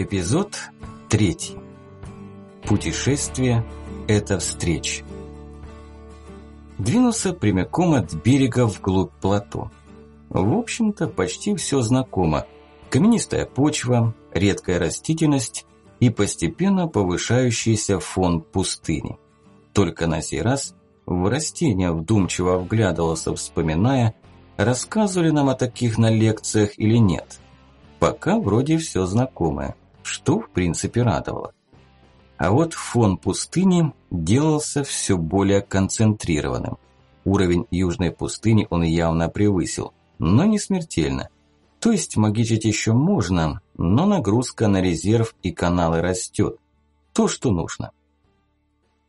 Эпизод третий. Путешествие – это встреча. Двинулся прямиком от берега вглубь плато. В общем-то, почти все знакомо. Каменистая почва, редкая растительность и постепенно повышающийся фон пустыни. Только на сей раз в растения вдумчиво вглядывался, вспоминая, рассказывали нам о таких на лекциях или нет. Пока вроде все знакомое что в принципе радовало. А вот фон пустыни делался все более концентрированным. Уровень южной пустыни он явно превысил, но не смертельно. То есть магичить еще можно, но нагрузка на резерв и каналы растет. То, что нужно.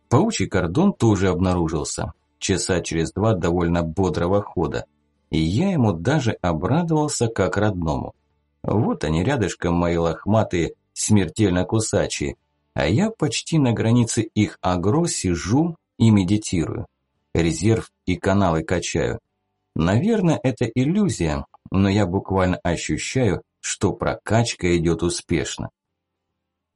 Паучий кордон тоже обнаружился. Часа через два довольно бодрого хода. И я ему даже обрадовался как родному. Вот они рядышком мои лохматые, смертельно кусачие, а я почти на границе их агро сижу и медитирую. Резерв и каналы качаю. Наверное, это иллюзия, но я буквально ощущаю, что прокачка идет успешно.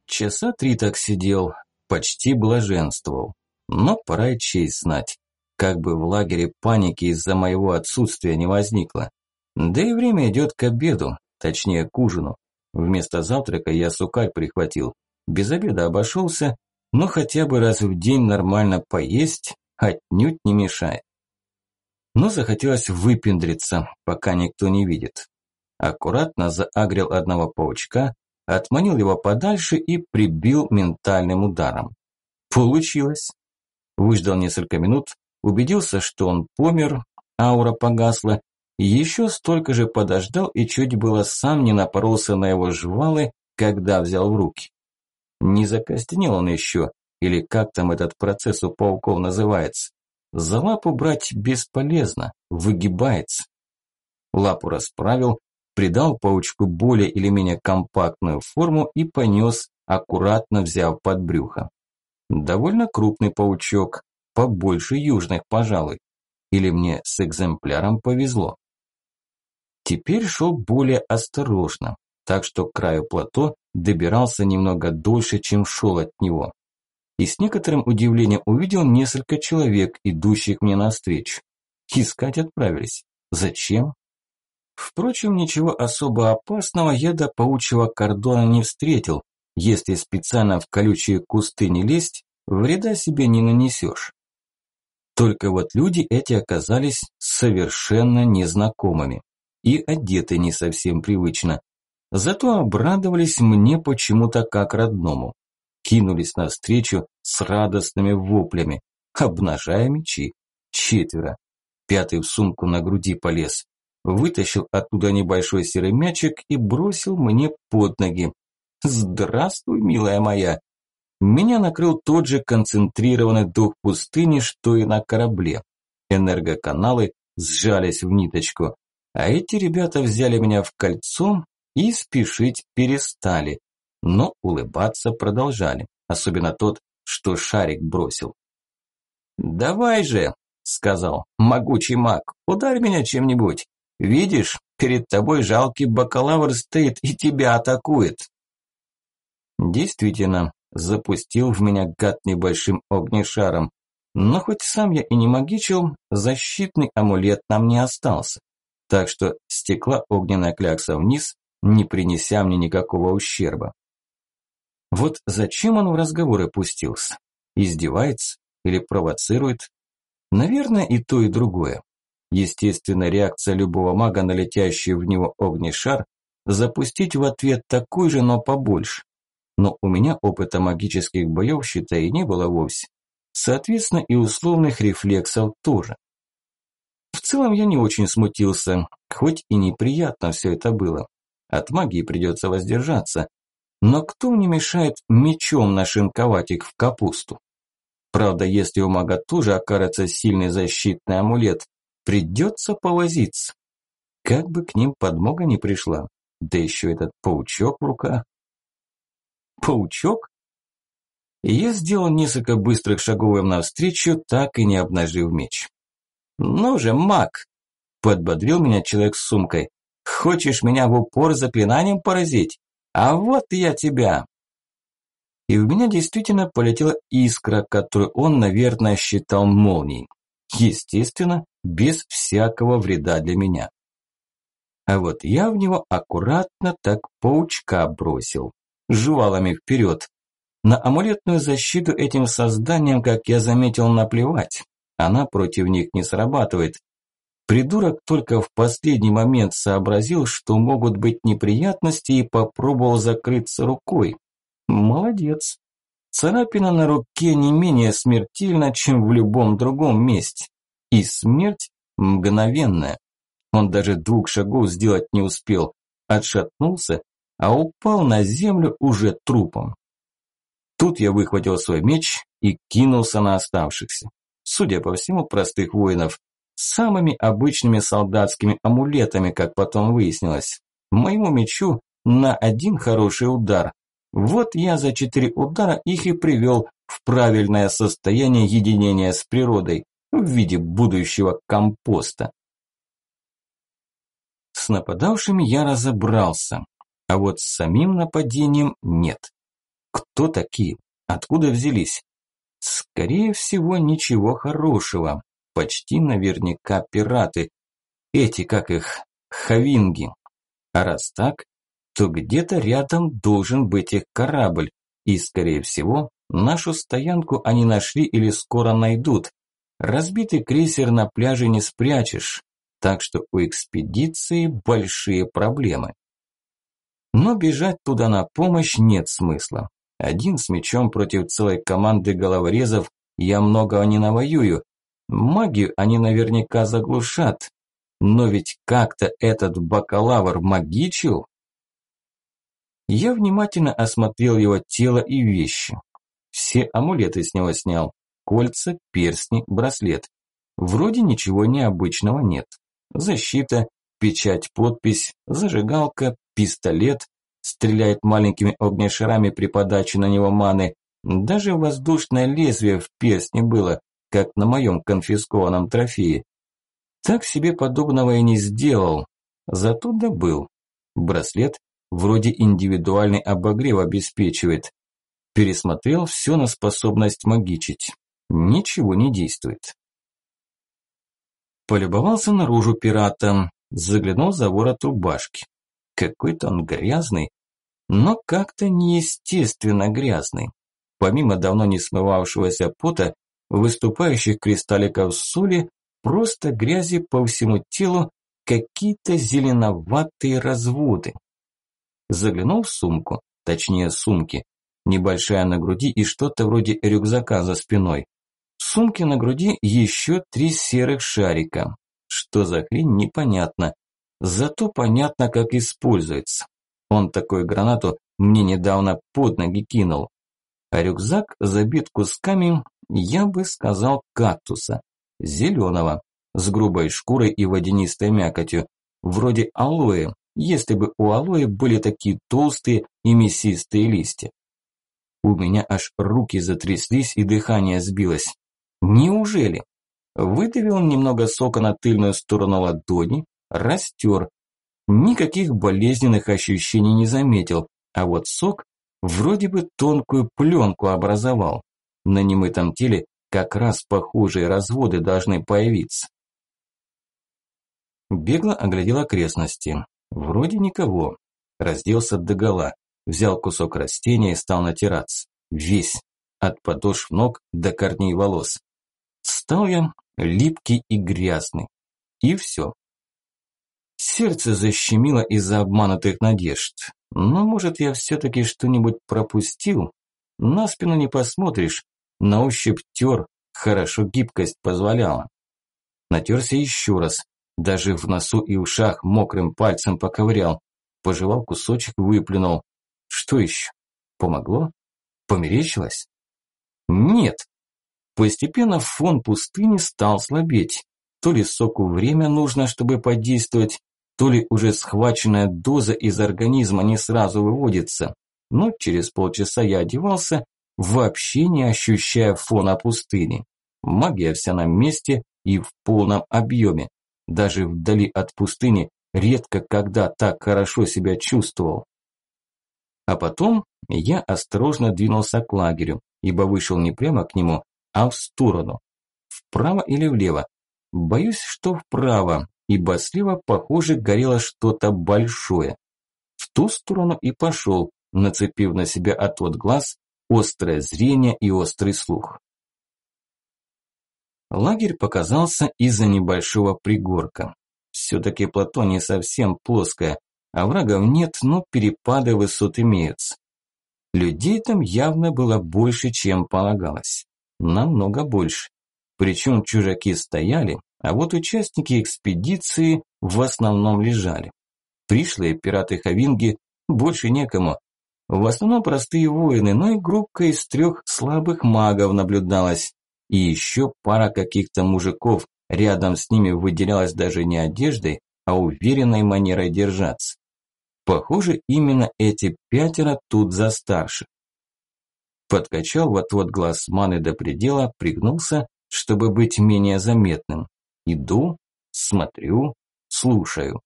Часа три так сидел, почти блаженствовал. Но пора и честь знать, как бы в лагере паники из-за моего отсутствия не возникло. Да и время идет к обеду, точнее к ужину. Вместо завтрака я сукарь прихватил. Без обеда обошелся, но хотя бы раз в день нормально поесть отнюдь не мешает. Но захотелось выпендриться, пока никто не видит. Аккуратно заагрил одного паучка, отманил его подальше и прибил ментальным ударом. Получилось. Выждал несколько минут, убедился, что он помер, аура погасла, еще столько же подождал и чуть было сам не напоролся на его жвалы, когда взял в руки. Не закостенел он еще, или как там этот процесс у пауков называется. За лапу брать бесполезно, выгибается. Лапу расправил, придал паучку более или менее компактную форму и понес, аккуратно взяв под брюхо. Довольно крупный паучок, побольше южных, пожалуй. Или мне с экземпляром повезло. Теперь шел более осторожно, так что к краю плато добирался немного дольше, чем шел от него. И с некоторым удивлением увидел несколько человек, идущих мне навстречу. Искать отправились. Зачем? Впрочем, ничего особо опасного я до паучьего кордона не встретил. Если специально в колючие кусты не лезть, вреда себе не нанесешь. Только вот люди эти оказались совершенно незнакомыми и одеты не совсем привычно. Зато обрадовались мне почему-то как родному. Кинулись навстречу с радостными воплями, обнажая мечи. Четверо. Пятый в сумку на груди полез. Вытащил оттуда небольшой серый мячик и бросил мне под ноги. «Здравствуй, милая моя!» Меня накрыл тот же концентрированный дух пустыни, что и на корабле. Энергоканалы сжались в ниточку. А эти ребята взяли меня в кольцо и спешить перестали, но улыбаться продолжали, особенно тот, что шарик бросил. «Давай же», – сказал могучий маг, – «ударь меня чем-нибудь. Видишь, перед тобой жалкий бакалавр стоит и тебя атакует». Действительно, запустил в меня гад небольшим огнешаром, но хоть сам я и не магичил, защитный амулет нам не остался так что стекла огненная клякса вниз, не принеся мне никакого ущерба. Вот зачем он в разговоры пустился? Издевается или провоцирует? Наверное, и то, и другое. Естественно, реакция любого мага на летящий в него огнешар – запустить в ответ такой же, но побольше. Но у меня опыта магических боев, считай, не было вовсе. Соответственно, и условных рефлексов тоже. Целом я не очень смутился, хоть и неприятно все это было. От магии придется воздержаться. Но кто мне мешает мечом нашинковать их в капусту? Правда, если у мага тоже окажется сильный защитный амулет, придется повозиться. Как бы к ним подмога не пришла. Да еще этот паучок в руках. Паучок? Я сделал несколько быстрых шагов им навстречу, так и не обнажив меч. «Ну же, маг!» – подбодрил меня человек с сумкой. «Хочешь меня в упор заклинанием поразить? А вот я тебя!» И в меня действительно полетела искра, которую он, наверное, считал молнией. Естественно, без всякого вреда для меня. А вот я в него аккуратно так паучка бросил. Жвалами вперед. На амулетную защиту этим созданиям, как я заметил, наплевать. Она против них не срабатывает. Придурок только в последний момент сообразил, что могут быть неприятности и попробовал закрыться рукой. Молодец. Царапина на руке не менее смертельна, чем в любом другом месте. И смерть мгновенная. Он даже двух шагов сделать не успел. Отшатнулся, а упал на землю уже трупом. Тут я выхватил свой меч и кинулся на оставшихся. Судя по всему, простых воинов, самыми обычными солдатскими амулетами, как потом выяснилось. Моему мечу на один хороший удар. Вот я за четыре удара их и привел в правильное состояние единения с природой в виде будущего компоста. С нападавшими я разобрался, а вот с самим нападением нет. Кто такие? Откуда взялись? Скорее всего, ничего хорошего почти наверняка пираты. Эти, как их, хавинги. А раз так, то где-то рядом должен быть их корабль. И, скорее всего, нашу стоянку они нашли или скоро найдут. Разбитый крейсер на пляже не спрячешь, так что у экспедиции большие проблемы. Но бежать туда на помощь нет смысла. Один с мечом против целой команды головорезов я многого не навоюю, Магию они наверняка заглушат. Но ведь как-то этот бакалавр магичил. Я внимательно осмотрел его тело и вещи. Все амулеты с него снял. Кольца, перстни, браслет. Вроде ничего необычного нет. Защита, печать, подпись, зажигалка, пистолет, стреляет маленькими огнешарами при подаче на него маны. Даже воздушное лезвие в перстне было, как на моем конфискованном трофее. Так себе подобного и не сделал, зато добыл. Браслет вроде индивидуальный обогрев обеспечивает. Пересмотрел все на способность магичить. Ничего не действует. Полюбовался наружу пиратом, заглянул за ворот рубашки. Какой-то он грязный, но как-то неестественно грязный. Помимо давно не смывавшегося пота, выступающих кристалликов соли, просто грязи по всему телу, какие-то зеленоватые разводы. Заглянул в сумку, точнее сумки, небольшая на груди и что-то вроде рюкзака за спиной. В сумке на груди еще три серых шарика. Что за хрень, непонятно. Зато понятно, как используется. Он такую гранату мне недавно под ноги кинул. А рюкзак забит кусками я бы сказал кактуса, зеленого, с грубой шкурой и водянистой мякотью, вроде алоэ, если бы у алоэ были такие толстые и мясистые листья. У меня аж руки затряслись и дыхание сбилось. Неужели? Выдавил немного сока на тыльную сторону ладони, растер. Никаких болезненных ощущений не заметил, а вот сок вроде бы тонкую пленку образовал. На немытом теле как раз похожие разводы должны появиться. Бегло оглядел окрестности. Вроде никого. Разделся догола, взял кусок растения и стал натираться. Весь, от подошв ног до корней волос. Стал я липкий и грязный. И все. Сердце защемило из-за обманутых надежд. Но, может, я все-таки что-нибудь пропустил? На спину не посмотришь, на ощупь тер, хорошо гибкость позволяла. Натерся еще раз, даже в носу и ушах мокрым пальцем поковырял. Пожевал кусочек, выплюнул. Что еще? Помогло? Померещилось? Нет. Постепенно фон пустыни стал слабеть. То ли соку время нужно, чтобы подействовать, то ли уже схваченная доза из организма не сразу выводится. Но через полчаса я одевался вообще не ощущая фона пустыни. Магия вся на месте и в полном объеме. Даже вдали от пустыни редко когда так хорошо себя чувствовал. А потом я осторожно двинулся к лагерю, ибо вышел не прямо к нему, а в сторону. Вправо или влево? Боюсь, что вправо, ибо слева, похоже, горело что-то большое. В ту сторону и пошел, нацепив на себя отвод глаз, острое зрение и острый слух. Лагерь показался из-за небольшого пригорка. Все-таки плато не совсем плоское, а врагов нет, но перепады высот имеются. Людей там явно было больше, чем полагалось. Намного больше. Причем чужаки стояли, а вот участники экспедиции в основном лежали. Пришлые пираты Хавинги больше некому. В основном простые воины, но и группка из трех слабых магов наблюдалась. И еще пара каких-то мужиков, рядом с ними выделялась даже не одеждой, а уверенной манерой держаться. Похоже, именно эти пятеро тут за старших. Подкачал в отвод глаз маны до предела, пригнулся, чтобы быть менее заметным. Иду, смотрю, слушаю.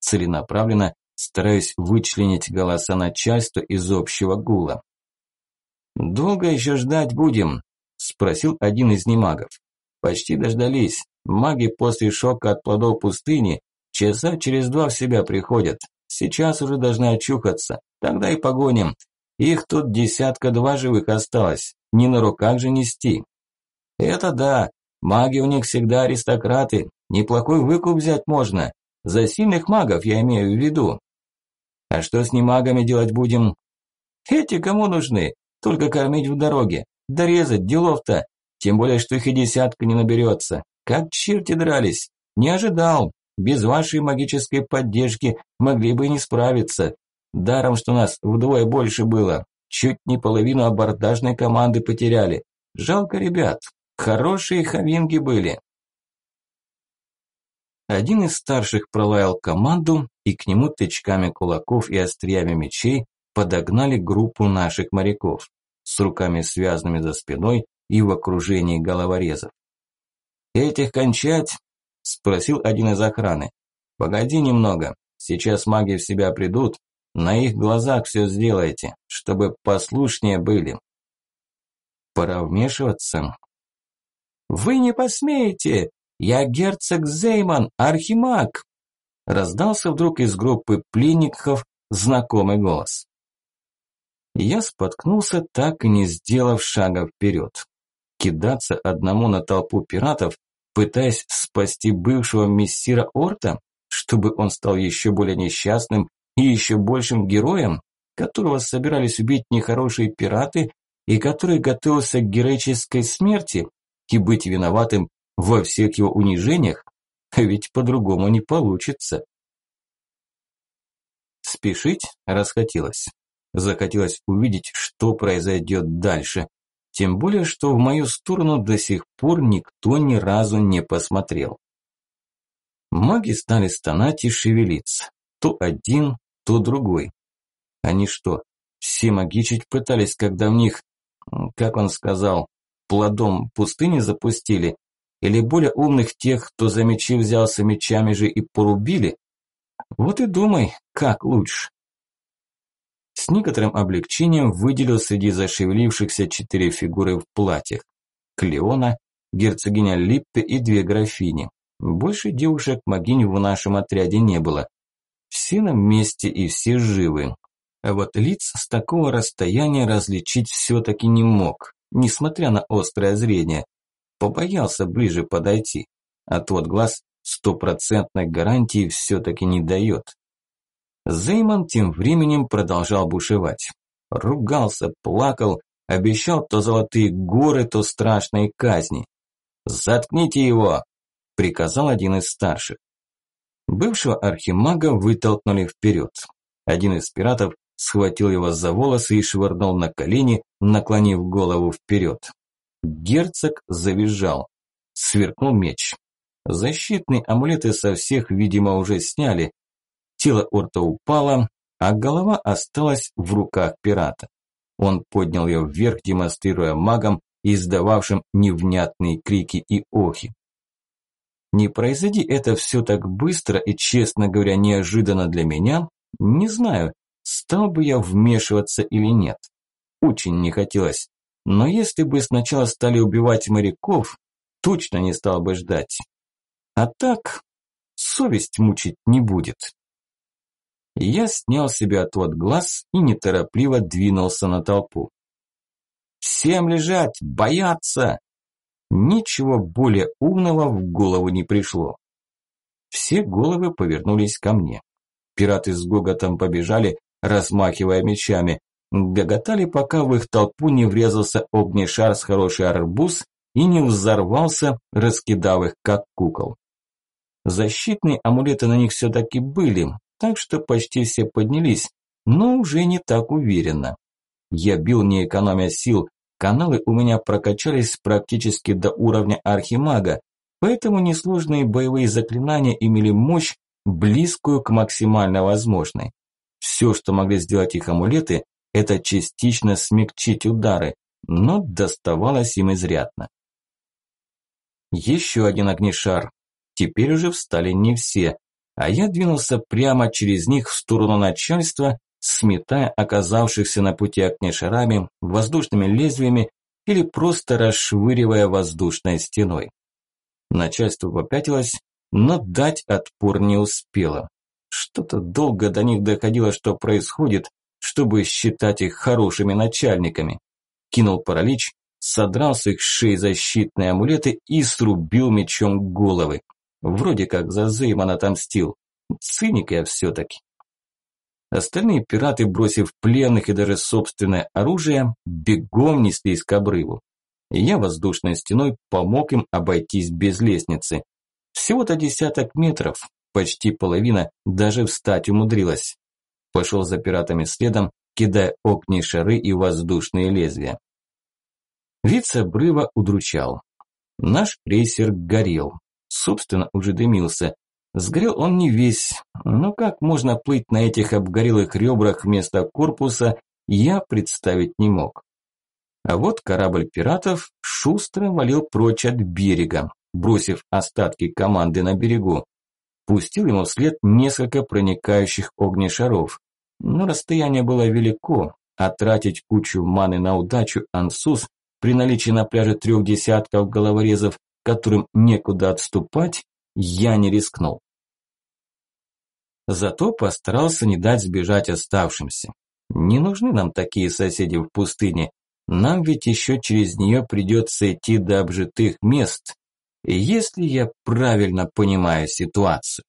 Целенаправленно стараюсь вычленить голоса начальства из общего гула. «Долго еще ждать будем?» – спросил один из немагов. «Почти дождались. Маги после шока от плодов пустыни часа через два в себя приходят. Сейчас уже должны очухаться. Тогда и погоним. Их тут десятка-два живых осталось. Не на руках же нести. Это да. Маги у них всегда аристократы. Неплохой выкуп взять можно. За сильных магов я имею в виду. А что с немагами делать будем? Эти кому нужны? Только кормить в дороге. Дорезать, делов-то. Тем более, что их и десятка не наберется. Как черти дрались. Не ожидал. Без вашей магической поддержки могли бы и не справиться. Даром, что нас вдвое больше было. Чуть не половину абордажной команды потеряли. Жалко ребят. Хорошие хавинги были. Один из старших пролаял команду, и к нему тычками кулаков и остриями мечей подогнали группу наших моряков с руками связанными за спиной и в окружении головорезов. «Этих кончать – спросил один из охраны. «Погоди немного, сейчас маги в себя придут, на их глазах все сделайте, чтобы послушнее были». «Пора вмешиваться». «Вы не посмеете! Я герцог Зейман, архимаг!» Раздался вдруг из группы пленников знакомый голос. Я споткнулся, так и не сделав шага вперед. Кидаться одному на толпу пиратов пытаясь спасти бывшего мессира Орта, чтобы он стал еще более несчастным и еще большим героем, которого собирались убить нехорошие пираты и который готовился к героической смерти и быть виноватым во всех его унижениях, ведь по-другому не получится. Спешить расхотелось. Захотелось увидеть, что произойдет дальше, тем более, что в мою сторону до сих пор никто ни разу не посмотрел. Маги стали стонать и шевелиться. То один, то другой. Они что, все магичить пытались, когда в них, как он сказал, плодом пустыни запустили? Или более умных тех, кто за мечи взялся мечами же и порубили? Вот и думай, как лучше. С некоторым облегчением выделил среди зашевелившихся четыре фигуры в платьях. Клеона, герцогиня Липпе и две графини. Больше девушек-могинь в нашем отряде не было. Все на месте и все живы. А вот лиц с такого расстояния различить все-таки не мог, несмотря на острое зрение. Побоялся ближе подойти. А тот глаз стопроцентной гарантии все-таки не дает. Зейман тем временем продолжал бушевать. Ругался, плакал, обещал то золотые горы, то страшные казни. «Заткните его!» – приказал один из старших. Бывшего архимага вытолкнули вперед. Один из пиратов схватил его за волосы и швырнул на колени, наклонив голову вперед. Герцог завизжал. Сверкнул меч. Защитные амулеты со всех, видимо, уже сняли, Тело Орта упало, а голова осталась в руках пирата. Он поднял ее вверх, демонстрируя магам, издававшим невнятные крики и охи. Не произойди это все так быстро и, честно говоря, неожиданно для меня, не знаю, стал бы я вмешиваться или нет. Очень не хотелось. Но если бы сначала стали убивать моряков, точно не стал бы ждать. А так, совесть мучить не будет. Я снял себе отвод глаз и неторопливо двинулся на толпу. «Всем лежать! Бояться!» Ничего более умного в голову не пришло. Все головы повернулись ко мне. Пираты с гоготом побежали, размахивая мечами. Гоготали, пока в их толпу не врезался огнешар с хороший арбуз и не взорвался, раскидав их как кукол. Защитные амулеты на них все-таки были, так что почти все поднялись, но уже не так уверенно. Я бил не экономя сил, каналы у меня прокачались практически до уровня архимага, поэтому несложные боевые заклинания имели мощь, близкую к максимально возможной. Все, что могли сделать их амулеты, это частично смягчить удары, но доставалось им изрядно. Еще один огнешар. Теперь уже встали не все, а я двинулся прямо через них в сторону начальства, сметая оказавшихся на пути огнешарами, воздушными лезвиями или просто расшвыривая воздушной стеной. Начальство попятилось, но дать отпор не успело. Что-то долго до них доходило, что происходит, чтобы считать их хорошими начальниками. Кинул паралич, содрал с их шеи защитные амулеты и срубил мечом головы. Вроде как за Зейман отомстил. Циник я все-таки. Остальные пираты, бросив пленных и даже собственное оружие, бегом неслись к обрыву. Я воздушной стеной помог им обойтись без лестницы. Всего-то десяток метров, почти половина даже встать умудрилась. Пошел за пиратами следом, кидая огни шары и воздушные лезвия. Вид с обрыва удручал. Наш крейсер горел. Собственно, уже дымился. Сгорел он не весь, но как можно плыть на этих обгорелых ребрах вместо корпуса, я представить не мог. А вот корабль пиратов шустро валил прочь от берега, бросив остатки команды на берегу. Пустил ему вслед несколько проникающих огнешаров. Но расстояние было велико, а тратить кучу маны на удачу Ансус при наличии на пляже трех десятков головорезов, которым некуда отступать, я не рискнул. Зато постарался не дать сбежать оставшимся. Не нужны нам такие соседи в пустыне. Нам ведь еще через нее придется идти до обжитых мест. Если я правильно понимаю ситуацию.